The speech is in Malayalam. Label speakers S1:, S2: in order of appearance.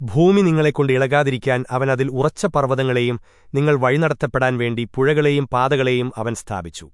S1: ഭൂമി നിങ്ങളെക്കൊണ്ട് ഇളകാതിരിക്കാൻ അവൻ അതിൽ ഉറച്ച പർവതങ്ങളെയും നിങ്ങൾ വഴിനടത്തപ്പെടാൻ വേണ്ടി പുഴകളെയും പാതകളെയും അവൻ സ്ഥാപിച്ചു.